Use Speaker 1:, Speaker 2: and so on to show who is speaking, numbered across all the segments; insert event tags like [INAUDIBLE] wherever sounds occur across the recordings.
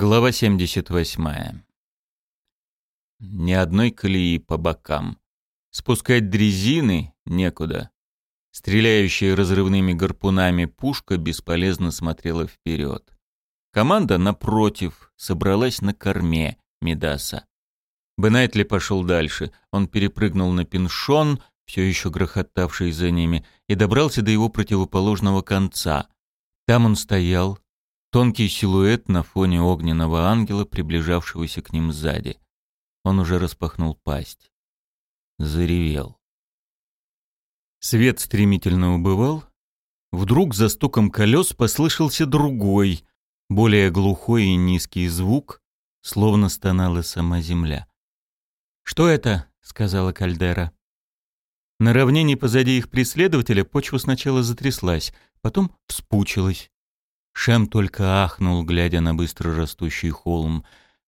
Speaker 1: Глава 78. Ни одной колеи по бокам. Спускать дрезины некуда. Стреляющая разрывными гарпунами пушка бесполезно смотрела вперед. Команда, напротив, собралась на корме Медаса. Бенайтли пошел дальше. Он перепрыгнул на пиншон, все еще грохотавший за ними, и добрался до его противоположного конца. Там он стоял, Тонкий силуэт на фоне огненного ангела, приближавшегося к ним сзади. Он уже распахнул пасть. Заревел. Свет стремительно убывал. Вдруг за стуком колес послышался другой, более глухой и низкий звук, словно стонала сама земля. «Что это?» — сказала Кальдера. На равнине позади их преследователя почва сначала затряслась, потом вспучилась. Шем только ахнул, глядя на быстро растущий холм.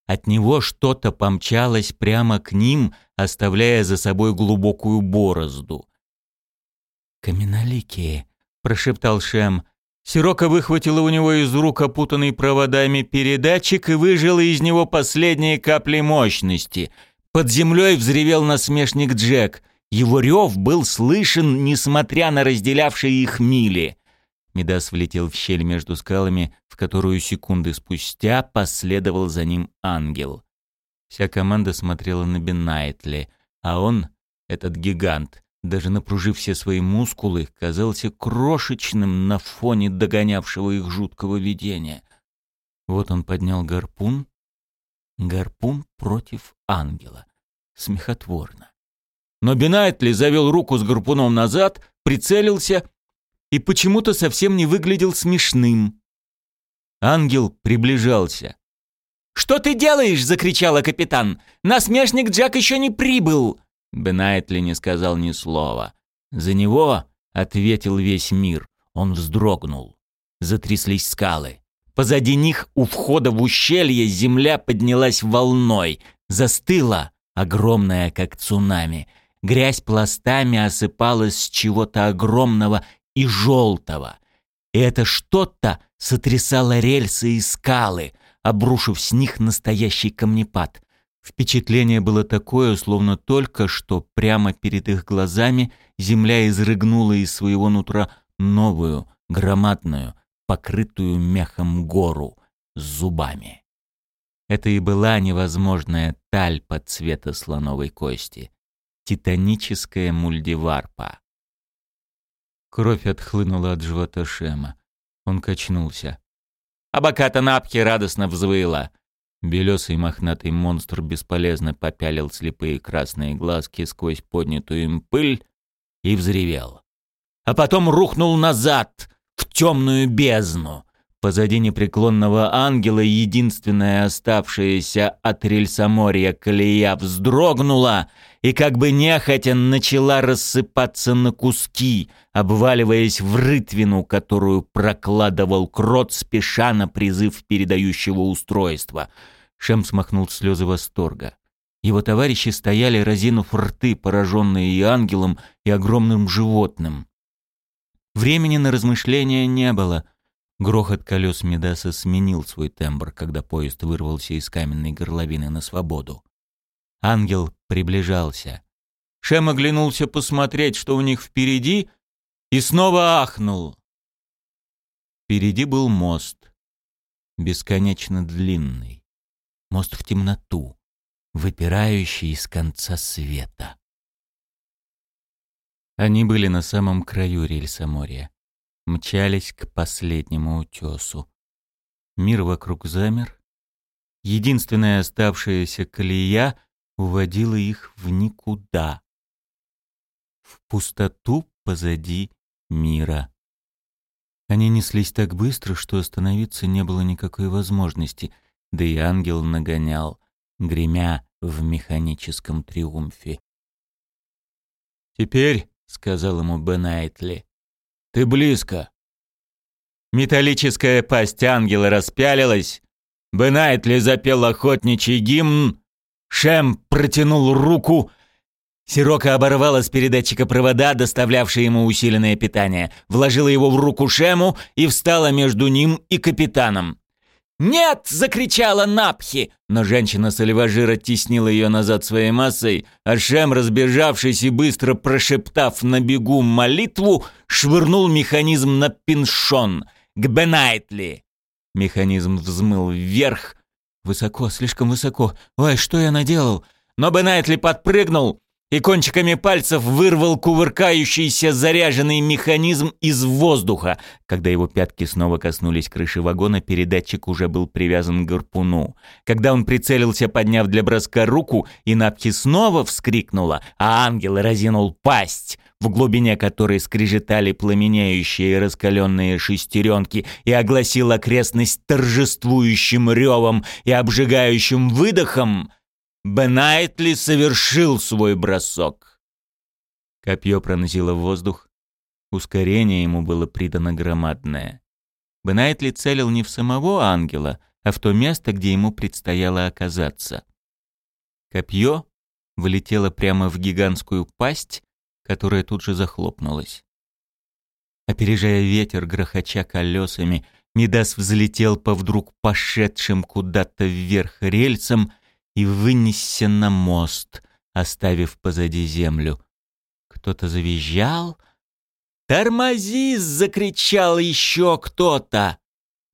Speaker 1: От него что-то помчалось прямо к ним, оставляя за собой глубокую борозду. «Каменоликие», — прошептал Шем. Сирока выхватила у него из рук опутанный проводами передатчик и выжила из него последние капли мощности. Под землей взревел насмешник Джек. Его рев был слышен, несмотря на разделявшие их мили. Мидас влетел в щель между скалами, в которую секунды спустя последовал за ним ангел. Вся команда смотрела на Беннайтли, а он, этот гигант, даже напружив все свои мускулы, казался крошечным на фоне догонявшего их жуткого видения. Вот он поднял гарпун. Гарпун против ангела. Смехотворно. Но Бенайтли завел руку с гарпуном назад, прицелился и почему-то совсем не выглядел смешным. Ангел приближался. «Что ты делаешь?» — закричала капитан. «Насмешник Джек еще не прибыл!» Бенайтли не сказал ни слова. За него ответил весь мир. Он вздрогнул. Затряслись скалы. Позади них, у входа в ущелье, земля поднялась волной. Застыла, огромная, как цунами. Грязь пластами осыпалась с чего-то огромного и желтого. И это что-то сотрясало рельсы и скалы, обрушив с них настоящий камнепад. Впечатление было такое, словно только что прямо перед их глазами земля изрыгнула из своего нутра новую, громадную, покрытую мехом гору с зубами. Это и была невозможная тальпа цвета слоновой кости, титаническая мульдиварпа. Кровь отхлынула от живота Шема. Он качнулся. Абаката Напки радостно взвыла. Белесый мохнатый монстр бесполезно попялил слепые красные глазки сквозь поднятую им пыль и взревел. А потом рухнул назад, в темную бездну. Позади непреклонного ангела единственная оставшаяся от рельсоморья колея вздрогнула и как бы нехотя начала рассыпаться на куски, обваливаясь в рытвину, которую прокладывал крот, спеша на призыв передающего устройства. Шем смахнул слезы восторга. Его товарищи стояли, разинув рты, пораженные и ангелом, и огромным животным. Времени на размышления не было. Грохот колес Медаса сменил свой тембр, когда поезд вырвался из каменной горловины на свободу. Ангел приближался. Шем оглянулся посмотреть, что у них впереди, и снова ахнул. Впереди был мост, бесконечно длинный. Мост в темноту, выпирающий из конца света. Они были на самом краю рельса моря, мчались к последнему утесу. Мир вокруг замер. Единственная оставшаяся колея — уводила их в никуда, в пустоту позади мира. Они неслись так быстро, что остановиться не было никакой возможности, да и ангел нагонял, гремя в механическом триумфе. «Теперь», — сказал ему Бен Айтли, — «ты близко». Металлическая пасть ангела распялилась, Бен Айтли запел охотничий гимн, Шем протянул руку. Сирока оборвала с передатчика провода, доставлявшие ему усиленное питание, вложила его в руку Шему и встала между ним и капитаном. «Нет!» — закричала Напхи, но женщина Сальважира теснила ее назад своей массой, а Шем, разбежавшись и быстро прошептав на бегу молитву, швырнул механизм на пиншон, к Бенайтли. Механизм взмыл вверх. Высоко, слишком высоко. Ой, что я наделал? Но Бенайтли подпрыгнул и кончиками пальцев вырвал кувыркающийся заряженный механизм из воздуха. Когда его пятки снова коснулись крыши вагона, передатчик уже был привязан к гарпуну. Когда он прицелился, подняв для броска руку, и Напки снова вскрикнула, а ангел разинул пасть, в глубине которой скрежетали пламеняющие раскаленные шестеренки, и огласил окрестность торжествующим ревом и обжигающим выдохом — Бенайтли совершил свой бросок. Копье пронзило воздух. Ускорение ему было придано громадное. Бенайтли целил не в самого ангела, а в то место, где ему предстояло оказаться. Копье вылетело прямо в гигантскую пасть, которая тут же захлопнулась. Опережая ветер, грохоча колесами, Мидас взлетел по вдруг пошедшим куда-то вверх рельсам и вынесся на мост, оставив позади землю. Кто-то завизжал. «Тормози!» — закричал еще кто-то.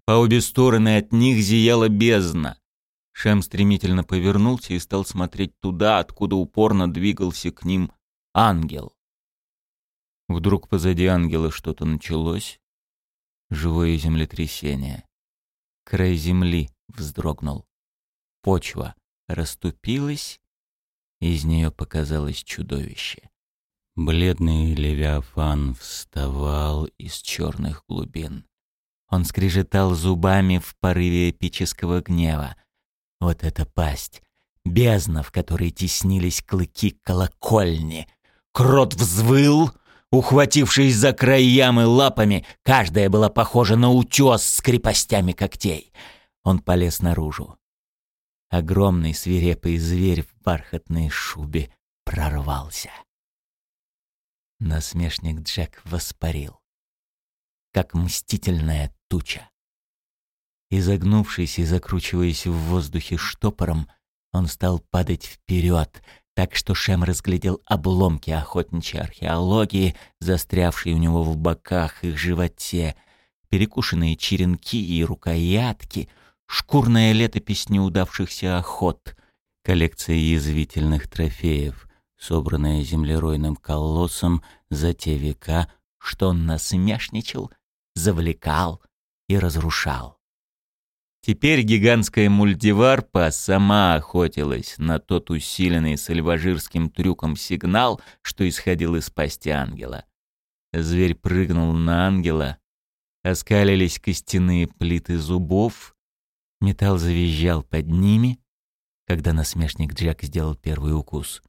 Speaker 1: По обе стороны от них зияла бездна. Шем стремительно повернулся и стал смотреть туда, откуда упорно двигался к ним ангел. Вдруг позади ангела что-то началось. Живое землетрясение. Край земли вздрогнул. Почва расступилась, из нее показалось чудовище. Бледный Левиафан вставал из черных глубин. Он скрежетал зубами в порыве эпического гнева. Вот эта пасть, бездна, в которой теснились клыки колокольни. Крот взвыл, ухватившись за край ямы лапами, каждая была похожа на утес с крепостями когтей. Он полез наружу. Огромный свирепый зверь в бархатной шубе прорвался. Насмешник Джек воспарил, как мстительная туча. Изогнувшись и закручиваясь в воздухе штопором, он стал падать вперед, так что Шем разглядел обломки охотничьей археологии, застрявшие у него в боках и животе, перекушенные черенки и рукоятки — шкурная летопись неудавшихся охот, коллекция язвительных трофеев, собранная землеройным колоссом за те века, что он насмешничал, завлекал и разрушал. Теперь гигантская мультиварпа сама охотилась на тот усиленный сальважирским трюком сигнал, что исходил из пасти ангела. Зверь прыгнул на ангела, оскалились костяные плиты зубов, Металл завизжал под ними, когда насмешник Джек сделал первый укус.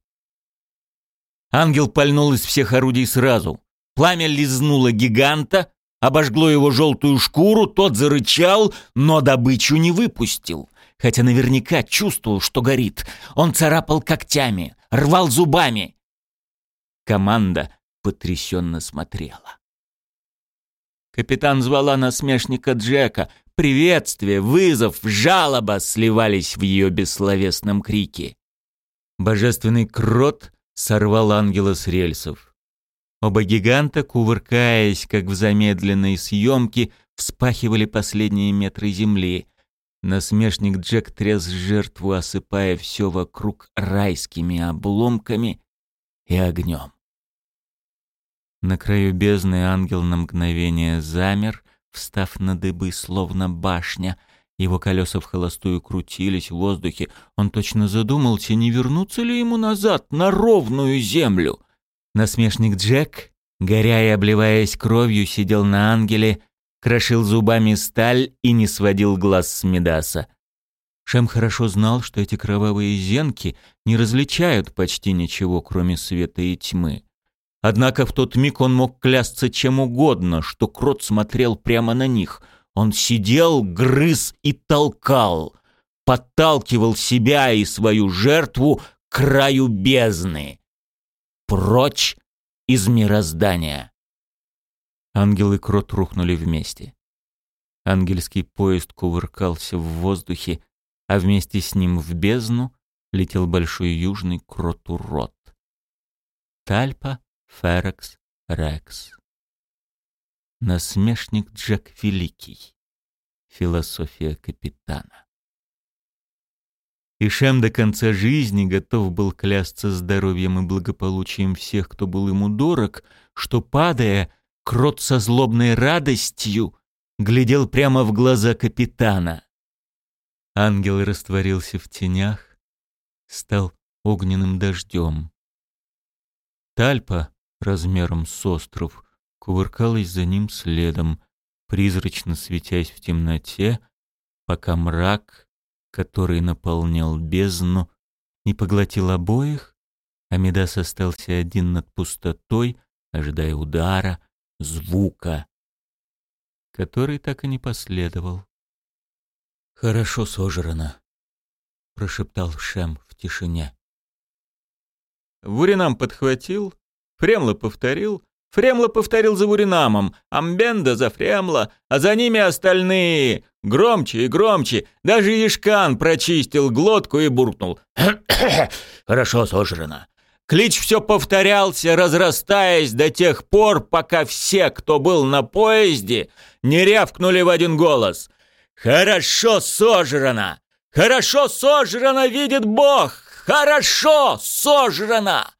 Speaker 1: Ангел пальнул из всех орудий сразу. Пламя лизнуло гиганта, обожгло его желтую шкуру, тот зарычал, но добычу не выпустил. Хотя наверняка чувствовал, что горит. Он царапал когтями, рвал зубами. Команда потрясенно смотрела. Капитан звала насмешника Джека, Приветствие, вызов, жалоба сливались в ее бессловесном крике. Божественный крот сорвал ангела с рельсов. Оба гиганта, кувыркаясь, как в замедленной съемке, вспахивали последние метры земли. Насмешник Джек тряс жертву, осыпая все вокруг райскими обломками и огнем. На краю бездны ангел на мгновение замер, встав на дыбы, словно башня. Его колеса в холостую крутились в воздухе. Он точно задумался, не вернуться ли ему назад, на ровную землю. Насмешник Джек, горя и обливаясь кровью, сидел на ангеле, крошил зубами сталь и не сводил глаз с Медаса. Шем хорошо знал, что эти кровавые зенки не различают почти ничего, кроме света и тьмы. Однако в тот миг он мог клясться чем угодно, что крот смотрел прямо на них. Он сидел, грыз и толкал, подталкивал себя и свою жертву к краю бездны. Прочь из мироздания. Ангел и крот рухнули вместе. Ангельский поезд кувыркался в воздухе, а вместе с ним в бездну летел большой южный крот-урод. Тальпа Ферекс Рекс. Насмешник Джек Великий. Философия капитана. И Шем до конца жизни готов был клясться здоровьем и благополучием всех, кто был ему дорог, что, падая, крот со злобной радостью глядел прямо в глаза капитана. Ангел растворился в тенях, стал огненным дождем. Тальпа, размером с остров, кувыркалась за ним следом, призрачно светясь в темноте, пока мрак, который наполнял бездну, не поглотил обоих, а Медас остался один над пустотой, ожидая удара, звука, который так и не последовал. «Хорошо сожрано», — прошептал Шем в тишине. Вуринам подхватил, Фремла повторил, Фремла повторил за Вуринамом, Амбенда за Фремла, а за ними остальные. Громче и громче. Даже Ишкан прочистил глотку и буркнул. [COUGHS] «Хорошо сожрано». Клич все повторялся, разрастаясь до тех пор, пока все, кто был на поезде, не рявкнули в один голос. «Хорошо сожрано! Хорошо сожрано, видит Бог! Хорошо сожрано!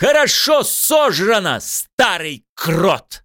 Speaker 1: Хорошо сожрано, старый крот!»